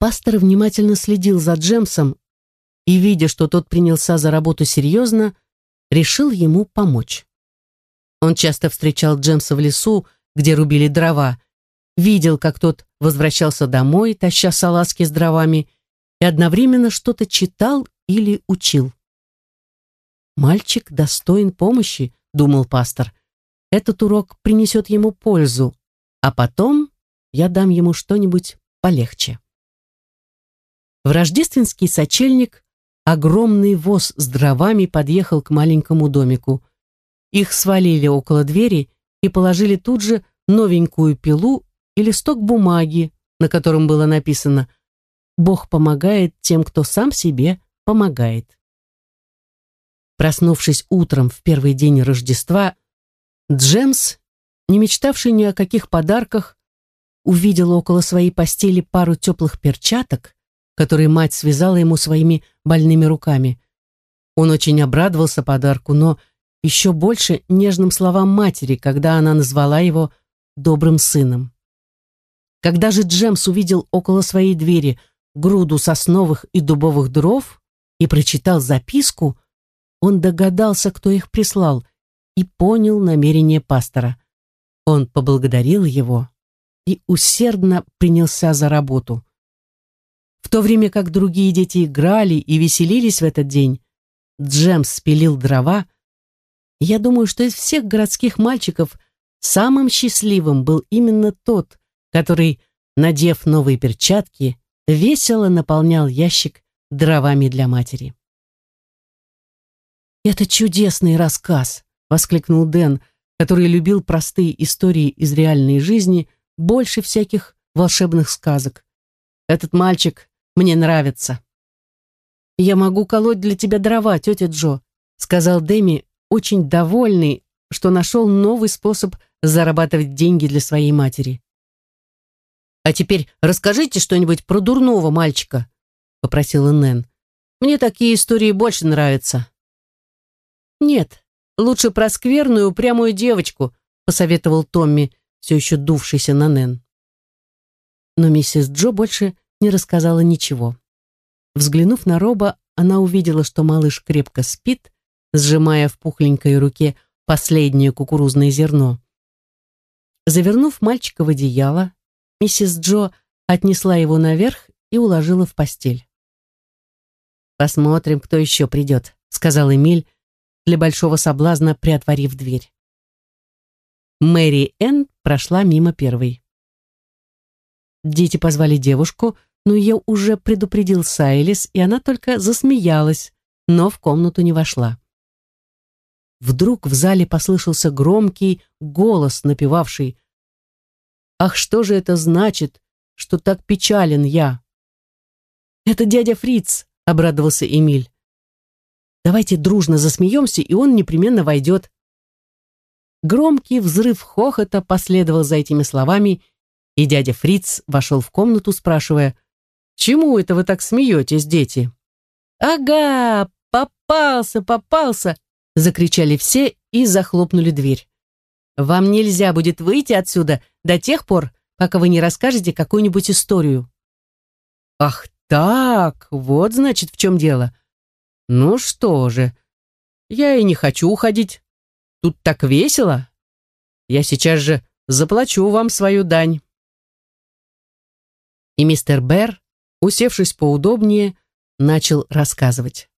Пастор внимательно следил за Джемсом и, видя, что тот принялся за работу серьезно, решил ему помочь. Он часто встречал Джемса в лесу, где рубили дрова, видел, как тот возвращался домой, таща салазки с дровами, и одновременно что-то читал или учил. «Мальчик достоин помощи», — думал пастор. «Этот урок принесет ему пользу, а потом я дам ему что-нибудь полегче». В рождественский сочельник огромный воз с дровами подъехал к маленькому домику. Их свалили около двери и положили тут же новенькую пилу и листок бумаги, на котором было написано «Бог помогает тем, кто сам себе помогает». Проснувшись утром в первый день Рождества, Джемс, не мечтавший ни о каких подарках, увидел около своей постели пару теплых перчаток, который мать связала ему своими больными руками. Он очень обрадовался подарку, но еще больше нежным словам матери, когда она назвала его добрым сыном. Когда же Джемс увидел около своей двери груду сосновых и дубовых дров и прочитал записку, он догадался, кто их прислал, и понял намерение пастора. Он поблагодарил его и усердно принялся за работу. В то время как другие дети играли и веселились в этот день, Джемс спилил дрова. Я думаю, что из всех городских мальчиков самым счастливым был именно тот, который, надев новые перчатки, весело наполнял ящик дровами для матери. «Это чудесный рассказ!» — воскликнул Дэн, который любил простые истории из реальной жизни больше всяких волшебных сказок. «Этот мальчик мне нравится. «Я могу колоть для тебя дрова, тетя Джо», сказал Дэми, очень довольный, что нашел новый способ зарабатывать деньги для своей матери. «А теперь расскажите что-нибудь про дурного мальчика», попросила Нэн. «Мне такие истории больше нравятся». «Нет, лучше про скверную упрямую девочку», посоветовал Томми, все еще дувшийся на Нэн. Но миссис Джо больше не рассказала ничего. Взглянув на Роба, она увидела, что малыш крепко спит, сжимая в пухленькой руке последнее кукурузное зерно. Завернув мальчика в одеяло, миссис Джо отнесла его наверх и уложила в постель. «Посмотрим, кто еще придет», — сказал Эмиль, для большого соблазна приотворив дверь. Мэри Энн прошла мимо первой. Дети позвали девушку, но ее уже предупредил Сайлис, и она только засмеялась, но в комнату не вошла. Вдруг в зале послышался громкий голос, напевавший «Ах, что же это значит, что так печален я?» «Это дядя Фриц», — обрадовался Эмиль. «Давайте дружно засмеемся, и он непременно войдет». Громкий взрыв хохота последовал за этими словами, и дядя Фриц вошел в комнату, спрашивая, «Чему это вы так смеетесь, дети?» «Ага, попался, попался!» — закричали все и захлопнули дверь. «Вам нельзя будет выйти отсюда до тех пор, пока вы не расскажете какую-нибудь историю». «Ах так, вот значит в чем дело. Ну что же, я и не хочу уходить. Тут так весело. Я сейчас же заплачу вам свою дань» и мистер Бэр, усевшись поудобнее, начал рассказывать.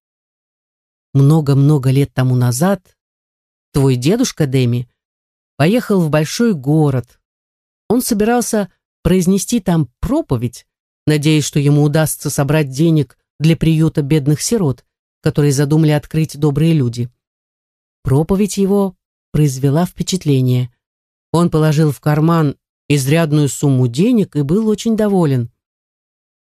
Много-много лет тому назад твой дедушка Дэми поехал в большой город. Он собирался произнести там проповедь, надеясь, что ему удастся собрать денег для приюта бедных сирот, которые задумали открыть добрые люди. Проповедь его произвела впечатление. Он положил в карман изрядную сумму денег и был очень доволен.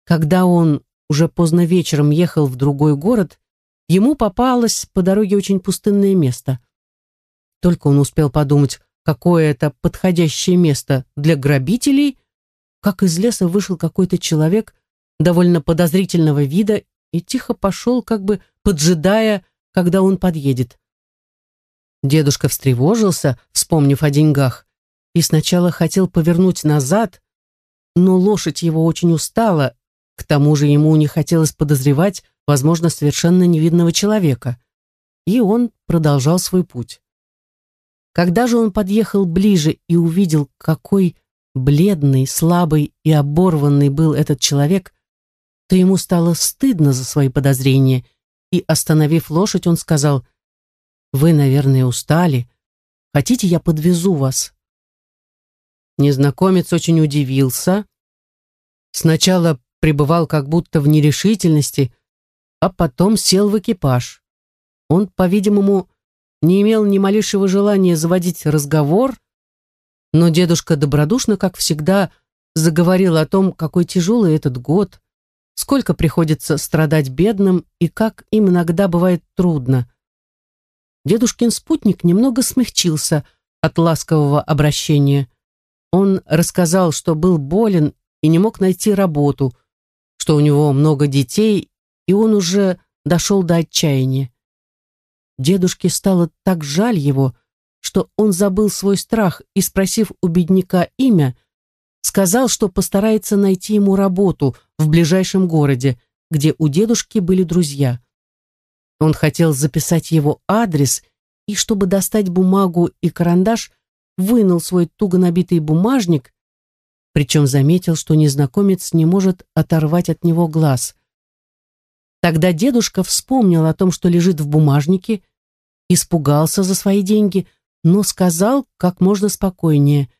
Когда он уже поздно вечером ехал в другой город, ему попалось по дороге очень пустынное место. Только он успел подумать, какое это подходящее место для грабителей, как из леса вышел какой-то человек довольно подозрительного вида и тихо пошел, как бы поджидая, когда он подъедет. Дедушка встревожился, вспомнив о деньгах, и сначала хотел повернуть назад, но лошадь его очень устала, К тому же ему не хотелось подозревать, возможно, совершенно невидного человека. И он продолжал свой путь. Когда же он подъехал ближе и увидел, какой бледный, слабый и оборванный был этот человек, то ему стало стыдно за свои подозрения, и, остановив лошадь, он сказал, «Вы, наверное, устали. Хотите, я подвезу вас?» Незнакомец очень удивился. Сначала пребывал как будто в нерешительности, а потом сел в экипаж. Он, по-видимому, не имел ни малейшего желания заводить разговор, но дедушка добродушно, как всегда, заговорил о том, какой тяжелый этот год, сколько приходится страдать бедным и как им иногда бывает трудно. Дедушкин спутник немного смягчился от ласкового обращения. Он рассказал, что был болен и не мог найти работу, что у него много детей, и он уже дошел до отчаяния. Дедушке стало так жаль его, что он забыл свой страх и, спросив у бедняка имя, сказал, что постарается найти ему работу в ближайшем городе, где у дедушки были друзья. Он хотел записать его адрес и, чтобы достать бумагу и карандаш, вынул свой туго набитый бумажник, причем заметил, что незнакомец не может оторвать от него глаз. Тогда дедушка вспомнил о том, что лежит в бумажнике, испугался за свои деньги, но сказал как можно спокойнее.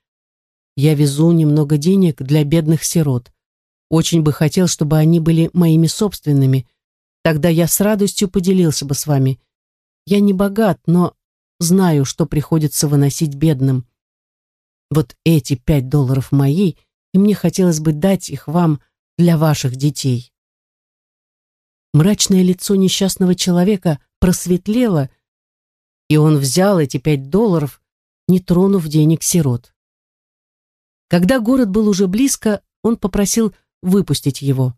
«Я везу немного денег для бедных сирот. Очень бы хотел, чтобы они были моими собственными. Тогда я с радостью поделился бы с вами. Я не богат, но знаю, что приходится выносить бедным. Вот эти пять долларов мои, и мне хотелось бы дать их вам для ваших детей». Мрачное лицо несчастного человека просветлело, и он взял эти пять долларов, не тронув денег сирот. Когда город был уже близко, он попросил выпустить его.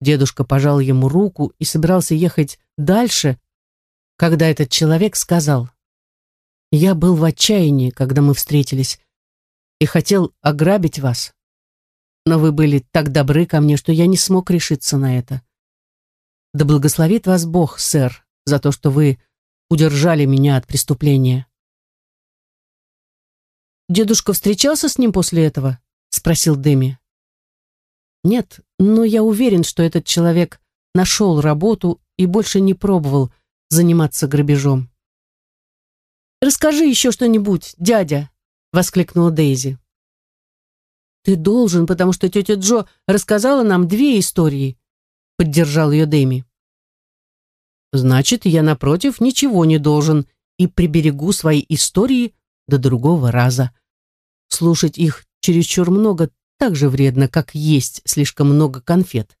Дедушка пожал ему руку и собирался ехать дальше, когда этот человек сказал, «Я был в отчаянии, когда мы встретились, и хотел ограбить вас, но вы были так добры ко мне, что я не смог решиться на это. Да благословит вас Бог, сэр, за то, что вы удержали меня от преступления. «Дедушка встречался с ним после этого?» — спросил Дэми. «Нет, но я уверен, что этот человек нашел работу и больше не пробовал заниматься грабежом». «Расскажи еще что-нибудь, дядя!» — воскликнула Дейзи. «Ты должен, потому что тетя Джо рассказала нам две истории», — поддержал ее Дэми. Значит, я, напротив, ничего не должен и приберегу свои истории до другого раза. Слушать их чересчур много так же вредно, как есть слишком много конфет.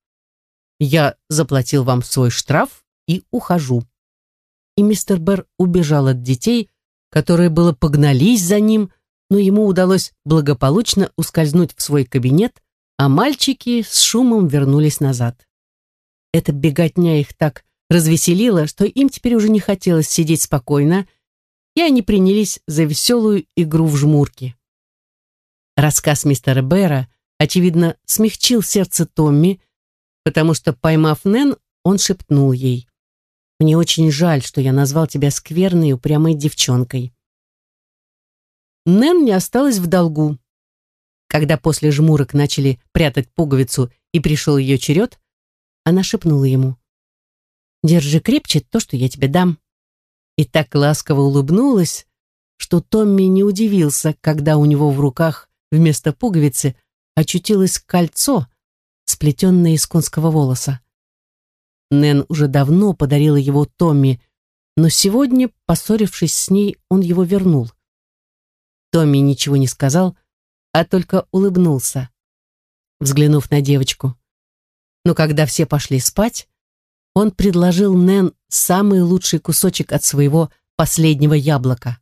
Я заплатил вам свой штраф и ухожу. И мистер Берр убежал от детей, которые было погнались за ним, но ему удалось благополучно ускользнуть в свой кабинет, а мальчики с шумом вернулись назад. Эта беготня их так развеселило, что им теперь уже не хотелось сидеть спокойно, и они принялись за веселую игру в жмурки. Рассказ мистера Бэра, очевидно, смягчил сердце Томми, потому что, поймав Нэн, он шепнул ей. «Мне очень жаль, что я назвал тебя скверной упрямой девчонкой». Нэн не осталась в долгу. Когда после жмурок начали прятать пуговицу и пришел ее черед, она шепнула ему. Держи крепче то, что я тебе дам». И так ласково улыбнулась, что Томми не удивился, когда у него в руках вместо пуговицы очутилось кольцо, сплетенное из конского волоса. Нэн уже давно подарила его Томми, но сегодня, поссорившись с ней, он его вернул. Томми ничего не сказал, а только улыбнулся, взглянув на девочку. Но когда все пошли спать, он предложил Нэн самый лучший кусочек от своего последнего яблока.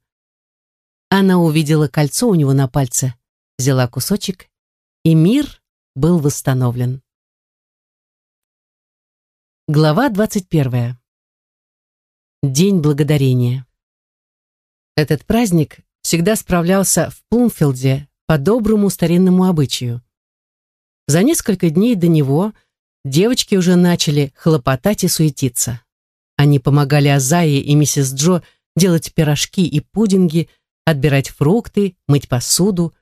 Она увидела кольцо у него на пальце, взяла кусочек, и мир был восстановлен. Глава 21. День благодарения. Этот праздник всегда справлялся в Плумфилде по доброму старинному обычаю. За несколько дней до него девочки уже начали хлопотать и суетиться. Они помогали Азае и миссис Джо делать пирожки и пудинги, отбирать фрукты, мыть посуду.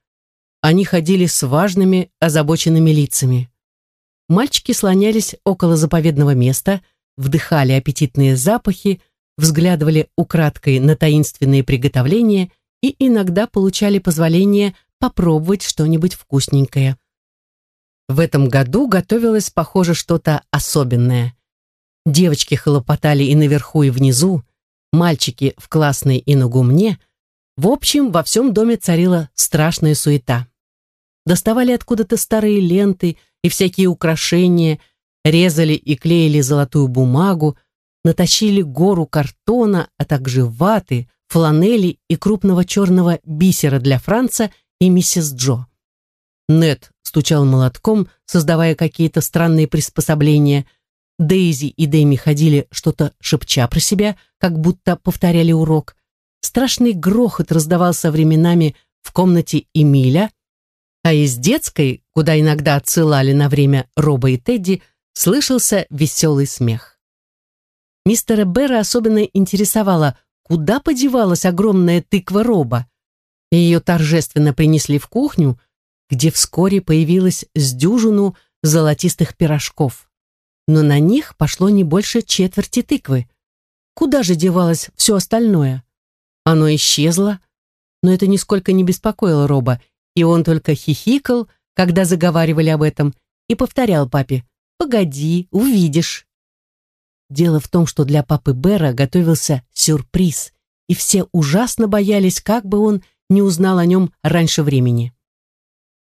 Они ходили с важными, озабоченными лицами. Мальчики слонялись около заповедного места, вдыхали аппетитные запахи, взглядывали украдкой на таинственные приготовления и иногда получали позволение попробовать что-нибудь вкусненькое. В этом году готовилось, похоже, что-то особенное. Девочки хлопотали и наверху, и внизу, мальчики в классной и на гумне. В общем, во всем доме царила страшная суета. Доставали откуда-то старые ленты и всякие украшения, резали и клеили золотую бумагу, натащили гору картона, а также ваты, фланели и крупного черного бисера для Франца и миссис Джо. Нет стучал молотком, создавая какие-то странные приспособления. Дейзи и Дэми ходили что-то шепча про себя, как будто повторяли урок. Страшный грохот раздавался временами в комнате Эмиля, а из детской, куда иногда отсылали на время Роба и Тедди, слышался веселый смех. Мистера Бэра особенно интересовало, куда подевалась огромная тыква Роба. Ее торжественно принесли в кухню, где вскоре появилась с дюжину золотистых пирожков. Но на них пошло не больше четверти тыквы. Куда же девалось все остальное? Оно исчезло, но это нисколько не беспокоило Роба, и он только хихикал, когда заговаривали об этом, и повторял папе «Погоди, увидишь». Дело в том, что для папы Бера готовился сюрприз, и все ужасно боялись, как бы он не узнал о нем раньше времени.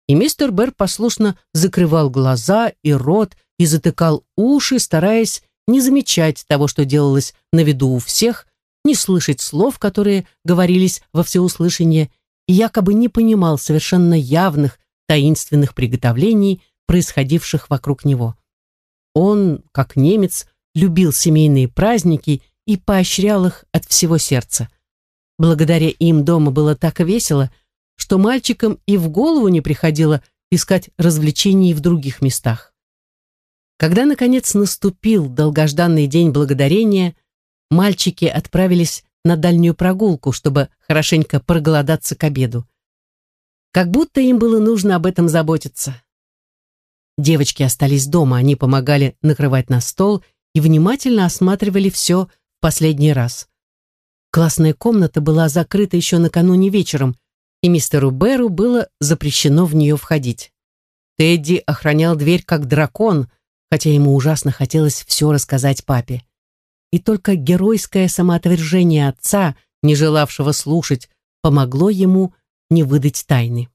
И мистер Бэр послушно закрывал глаза и рот и затыкал уши, стараясь не замечать того, что делалось на виду у всех, не слышать слов, которые говорились во всеуслышание, и якобы не понимал совершенно явных, таинственных приготовлений, происходивших вокруг него. Он, как немец, любил семейные праздники и поощрял их от всего сердца. Благодаря им дома было так весело, что мальчикам и в голову не приходило искать развлечений в других местах. Когда, наконец, наступил долгожданный день благодарения, мальчики отправились на дальнюю прогулку, чтобы хорошенько проголодаться к обеду. Как будто им было нужно об этом заботиться. Девочки остались дома, они помогали накрывать на стол и внимательно осматривали все в последний раз. Классная комната была закрыта еще накануне вечером, и мистеру Беру было запрещено в нее входить. Тедди охранял дверь как дракон, хотя ему ужасно хотелось все рассказать папе. И только геройское самоотвержение отца, не желавшего слушать, помогло ему не выдать тайны.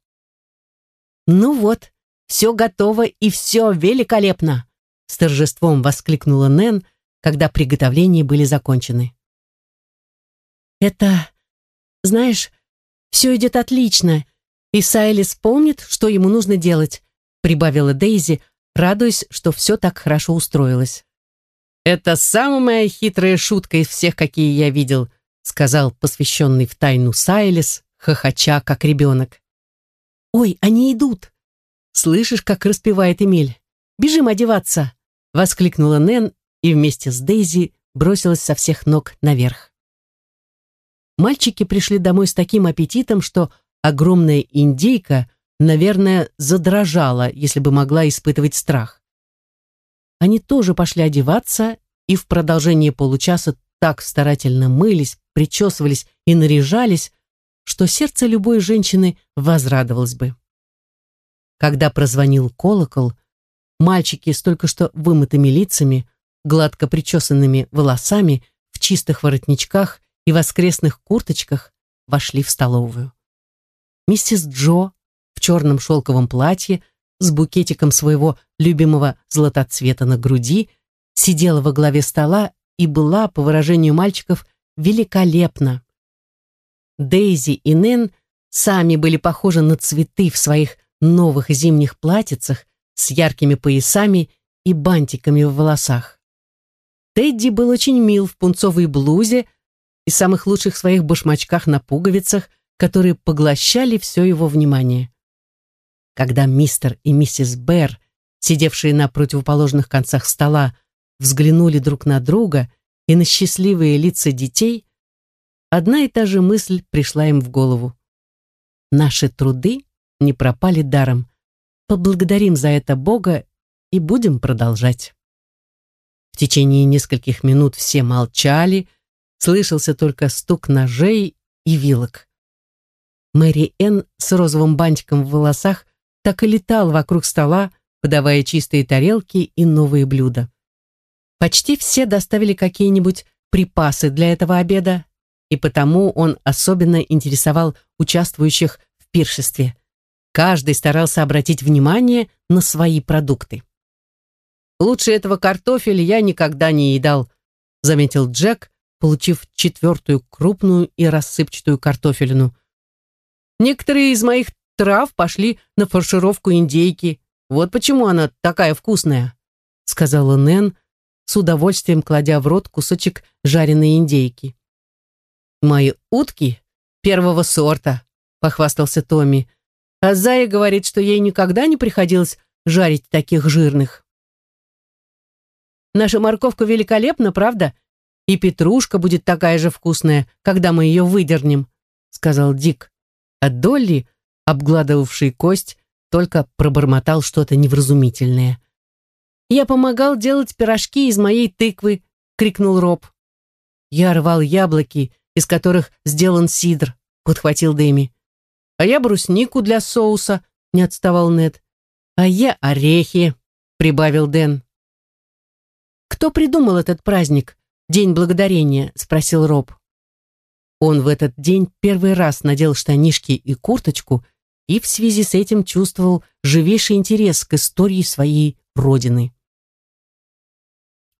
«Ну вот, все готово и все великолепно!» С торжеством воскликнула Нэн, когда приготовления были закончены. «Это, знаешь, все идет отлично, и Сайлис помнит, что ему нужно делать», прибавила Дейзи, радуясь, что все так хорошо устроилось. «Это самая хитрая шутка из всех, какие я видел», сказал посвященный в тайну Сайлис, хохоча, как ребенок. «Ой, они идут!» «Слышишь, как распевает Эмиль? Бежим одеваться!» Воскликнула Нэн и вместе с Дейзи бросилась со всех ног наверх. Мальчики пришли домой с таким аппетитом, что огромная индейка, наверное, задрожала, если бы могла испытывать страх. Они тоже пошли одеваться и в продолжение получаса так старательно мылись, причесывались и наряжались, что сердце любой женщины возрадовалось бы. Когда прозвонил колокол, мальчики с только что вымытыми лицами, гладко причесанными волосами, в чистых воротничках и воскресных курточках вошли в столовую. Миссис Джо в черном шелковом платье с букетиком своего любимого златоцвета на груди сидела во главе стола и была, по выражению мальчиков, великолепна. Дейзи и Нэн сами были похожи на цветы в своих новых зимних платьицах с яркими поясами и бантиками в волосах. Тедди был очень мил в пунцовой блузе, и самых лучших своих башмачках на пуговицах, которые поглощали все его внимание. Когда мистер и миссис Бэр сидевшие на противоположных концах стола, взглянули друг на друга и на счастливые лица детей, одна и та же мысль пришла им в голову. Наши труды не пропали даром. Поблагодарим за это Бога и будем продолжать. В течение нескольких минут все молчали, слышался только стук ножей и вилок. Мэри Энн с розовым бантиком в волосах так и летал вокруг стола, подавая чистые тарелки и новые блюда. Почти все доставили какие-нибудь припасы для этого обеда, и потому он особенно интересовал участвующих в пиршестве. Каждый старался обратить внимание на свои продукты. «Лучше этого картофеля я никогда не едал», заметил Джек, получив четвертую крупную и рассыпчатую картофелину. «Некоторые из моих трав пошли на фаршировку индейки. Вот почему она такая вкусная», сказала Нэн, с удовольствием кладя в рот кусочек жареной индейки. «Мои утки первого сорта», похвастался Томми. А Зая говорит, что ей никогда не приходилось жарить таких жирных. Наша морковка великолепна, правда? И петрушка будет такая же вкусная, когда мы ее выдернем, сказал Дик. А Долли, обгладывавший кость, только пробормотал что-то невразумительное. «Я помогал делать пирожки из моей тыквы», — крикнул Роб. «Я рвал яблоки, из которых сделан сидр», — подхватил Дэми. «А я бруснику для соуса», — не отставал Нед. «А я орехи», — прибавил Дэн. «Кто придумал этот праздник, День Благодарения?» — спросил Роб. Он в этот день первый раз надел штанишки и курточку и в связи с этим чувствовал живейший интерес к истории своей родины.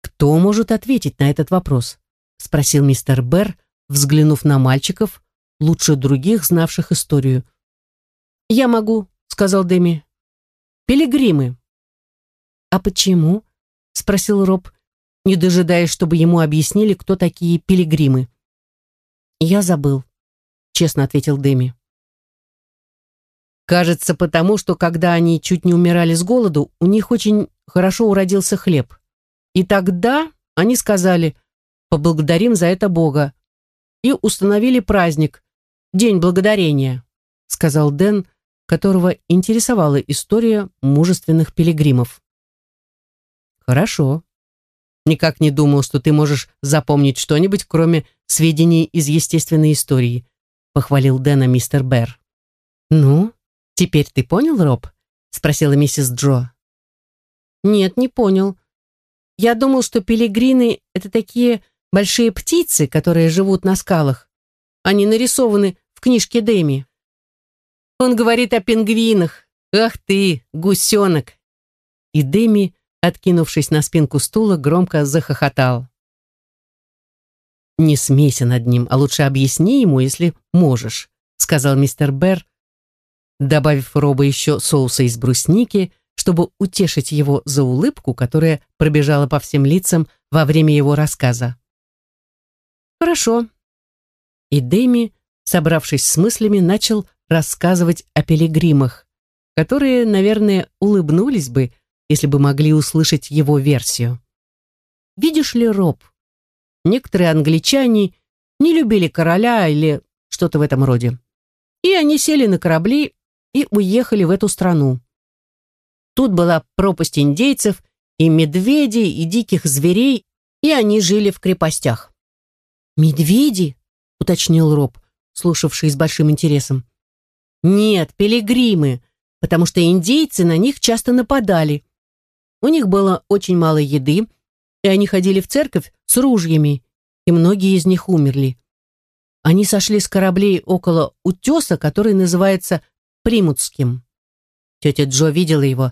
«Кто может ответить на этот вопрос?» — спросил мистер Берр, взглянув на мальчиков, лучше других, знавших историю. «Я могу», — сказал Дэми. «Пилигримы». «А почему?» — спросил Роб, не дожидаясь, чтобы ему объяснили, кто такие пилигримы. «Я забыл», — честно ответил Дэми. «Кажется, потому что, когда они чуть не умирали с голоду, у них очень хорошо уродился хлеб. И тогда они сказали, поблагодарим за это Бога, и установили праздник, День Благодарения», — сказал Дэн, которого интересовала история мужественных пилигримов. «Хорошо. Никак не думал, что ты можешь запомнить что-нибудь, кроме сведений из естественной истории», — похвалил Дэна мистер Берр. «Ну, теперь ты понял, Роб?» — спросила миссис Джо. «Нет, не понял. Я думал, что пилигрины — это такие большие птицы, которые живут на скалах. Они нарисованы в книжке Дэми. Он говорит о пингвинах. Ах ты, гусенок!» И Дэми, откинувшись на спинку стула, громко захохотал. «Не смейся над ним, а лучше объясни ему, если можешь», сказал мистер Берр, добавив Роба еще соуса из брусники, чтобы утешить его за улыбку, которая пробежала по всем лицам во время его рассказа. «Хорошо». И Дэми, собравшись с мыслями, начал рассказывать о пилигримах, которые, наверное, улыбнулись бы, если бы могли услышать его версию. Видишь ли, Роб, некоторые англичане не любили короля или что-то в этом роде. И они сели на корабли и уехали в эту страну. Тут была пропасть индейцев и медведей, и диких зверей, и они жили в крепостях. «Медведи?» — уточнил Роб, слушавший с большим интересом. «Нет, пилигримы, потому что индейцы на них часто нападали. У них было очень мало еды, и они ходили в церковь с ружьями, и многие из них умерли. Они сошли с кораблей около утеса, который называется Примутским. Тетя Джо видела его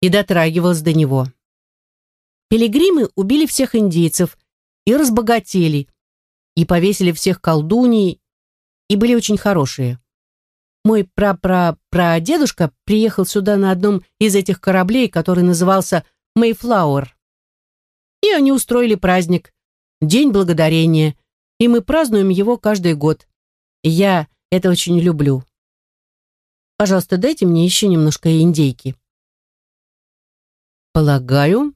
и дотрагивалась до него. Пилигримы убили всех индейцев и разбогатели, и повесили всех колдуней, и были очень хорошие. Мой пра-пра-прадедушка приехал сюда на одном из этих кораблей, который назывался Мейфлауэр. И они устроили праздник, День Благодарения, и мы празднуем его каждый год. Я это очень люблю. Пожалуйста, дайте мне еще немножко индейки. Полагаю,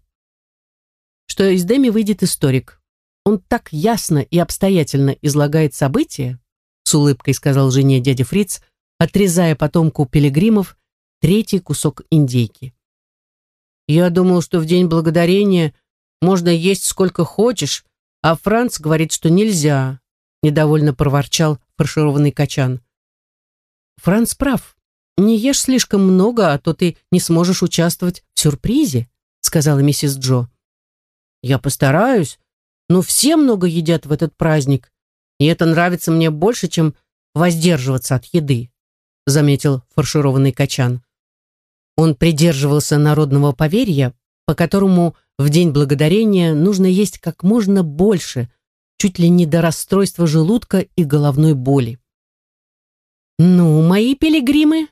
что из Дэми выйдет историк. Он так ясно и обстоятельно излагает события, с улыбкой сказал жене дядя Фриц, отрезая потомку пилигримов третий кусок индейки. Я думал, что в день благодарения можно есть сколько хочешь, а Франц говорит, что нельзя, недовольно проворчал фаршированный качан. Франц прав. Не ешь слишком много, а то ты не сможешь участвовать в сюрпризе, сказала миссис Джо. Я постараюсь, но все много едят в этот праздник, и это нравится мне больше, чем воздерживаться от еды, заметил фаршированный качан. Он придерживался народного поверья, по которому в День Благодарения нужно есть как можно больше, чуть ли не до расстройства желудка и головной боли. «Ну, мои пилигримы,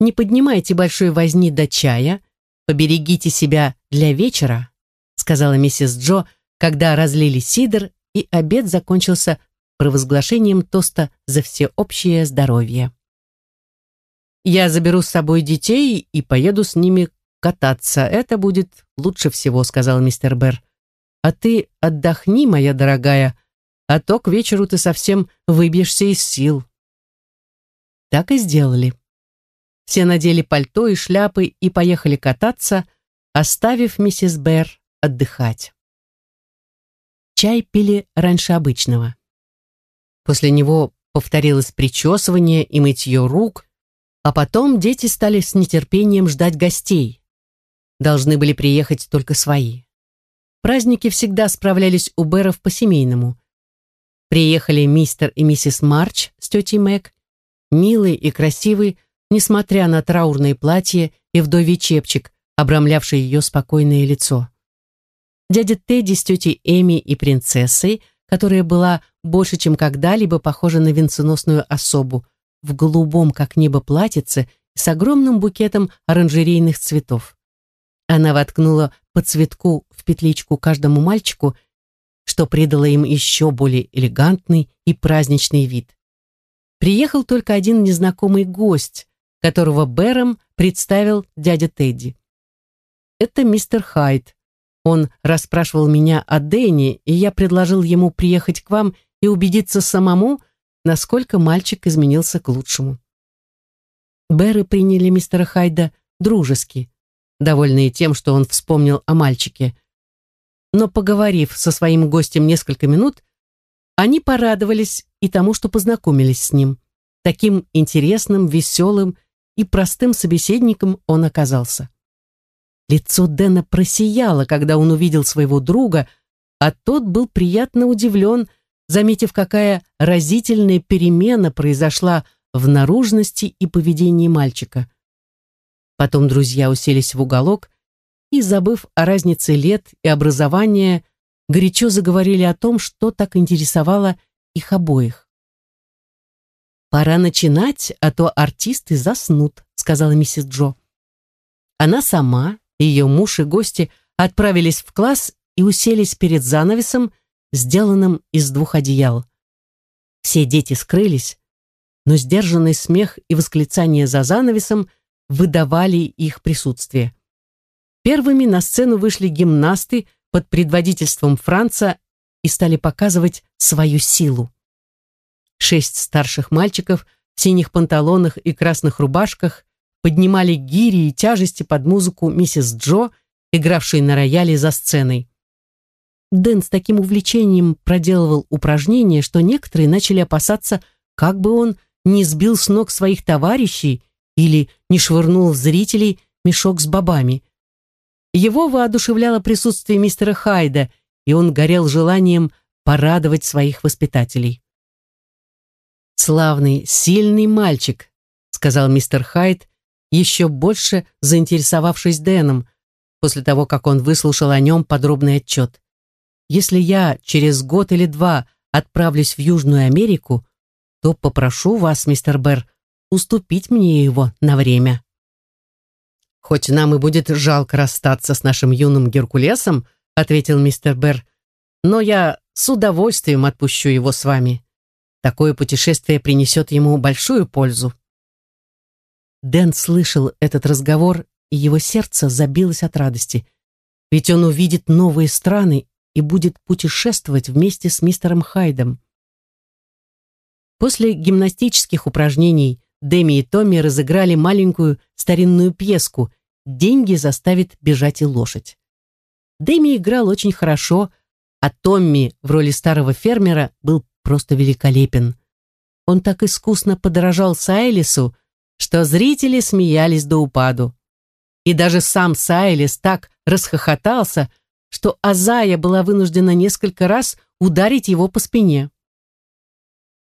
не поднимайте большой возни до чая, поберегите себя для вечера», сказала миссис Джо, когда разлили сидр, и обед закончился провозглашением тоста за всеобщее здоровье. «Я заберу с собой детей и поеду с ними кататься. Это будет лучше всего», — сказал мистер Берр. «А ты отдохни, моя дорогая, а то к вечеру ты совсем выбьешься из сил». Так и сделали. Все надели пальто и шляпы и поехали кататься, оставив миссис Берр отдыхать. Чай пили раньше обычного. После него повторилось причесывание и мытье рук, а потом дети стали с нетерпением ждать гостей. Должны были приехать только свои. Праздники всегда справлялись у Бэров по-семейному. Приехали мистер и миссис Марч с тетей Мэг, милый и красивый, несмотря на траурное платье и вдовий чепчик, обрамлявший ее спокойное лицо. Дядя Тедди с тетей Эми и принцессой, которая была больше, чем когда-либо похожа на венценосную особу, в голубом, как небо, платьице с огромным букетом оранжерейных цветов. Она воткнула по цветку в петличку каждому мальчику, что придало им еще более элегантный и праздничный вид. Приехал только один незнакомый гость, которого Бэром представил дядя Тедди. Это мистер Хайт. Он расспрашивал меня о Дэнни, и я предложил ему приехать к вам и убедиться самому, насколько мальчик изменился к лучшему. Бэры приняли мистера Хайда дружески, довольные тем, что он вспомнил о мальчике. Но, поговорив со своим гостем несколько минут, они порадовались и тому, что познакомились с ним. Таким интересным, веселым и простым собеседником он оказался. Лицо Дэна просияло, когда он увидел своего друга, а тот был приятно удивлен, заметив, какая разительная перемена произошла в наружности и поведении мальчика. Потом друзья уселись в уголок и, забыв о разнице лет и образования, горячо заговорили о том, что так интересовало их обоих. «Пора начинать, а то артисты заснут», — сказала миссис Джо. Она сама, ее муж и гости отправились в класс и уселись перед занавесом, сделанным из двух одеял. Все дети скрылись, но сдержанный смех и восклицания за занавесом выдавали их присутствие. Первыми на сцену вышли гимнасты под предводительством Франца и стали показывать свою силу. Шесть старших мальчиков в синих панталонах и красных рубашках поднимали гири и тяжести под музыку миссис Джо, игравшей на рояле за сценой. Дэн с таким увлечением проделывал упражнения, что некоторые начали опасаться, как бы он не сбил с ног своих товарищей или не швырнул в зрителей мешок с бобами. Его воодушевляло присутствие мистера Хайда, и он горел желанием порадовать своих воспитателей. «Славный, сильный мальчик», — сказал мистер Хайд, еще больше заинтересовавшись Дэном, после того, как он выслушал о нем подробный отчет. «Если я через год или два отправлюсь в Южную Америку, то попрошу вас, мистер Берр, уступить мне его на время». «Хоть нам и будет жалко расстаться с нашим юным Геркулесом», ответил мистер Берр, «но я с удовольствием отпущу его с вами. Такое путешествие принесет ему большую пользу». Дэн слышал этот разговор и его сердце забилось от радости. Ведь он увидит новые страны и будет путешествовать вместе с мистером Хайдом. После гимнастических упражнений Дэми и Томми разыграли маленькую старинную пьеску «Деньги заставит бежать и лошадь». Дэми играл очень хорошо, а Томми в роли старого фермера был просто великолепен. Он так искусно подражал Сайлису, что зрители смеялись до упаду. И даже сам Сайлис так расхохотался, что Азая была вынуждена несколько раз ударить его по спине.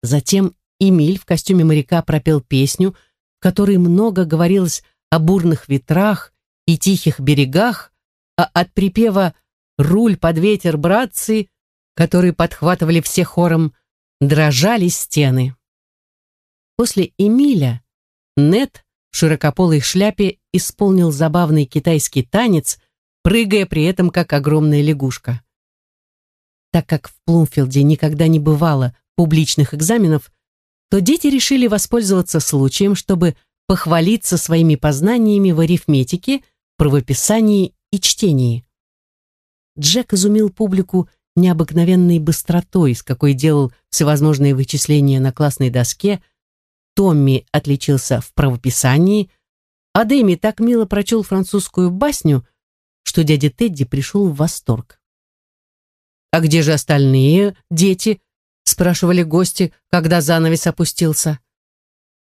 Затем Эмиль в костюме моряка пропел песню, в которой много говорилось о бурных ветрах и тихих берегах, а от припева «Руль под ветер, братцы», который подхватывали все хором, дрожали стены. После Эмиля Нет в широкополой шляпе исполнил забавный китайский танец, прыгая при этом как огромная лягушка. Так как в Плумфилде никогда не бывало публичных экзаменов, то дети решили воспользоваться случаем, чтобы похвалиться своими познаниями в арифметике, правописании и чтении. Джек изумил публику необыкновенной быстротой, с какой делал всевозможные вычисления на классной доске, Томми отличился в правописании, а Дэми так мило прочел французскую басню, что дядя Тедди пришел в восторг. «А где же остальные дети?» спрашивали гости, когда занавес опустился.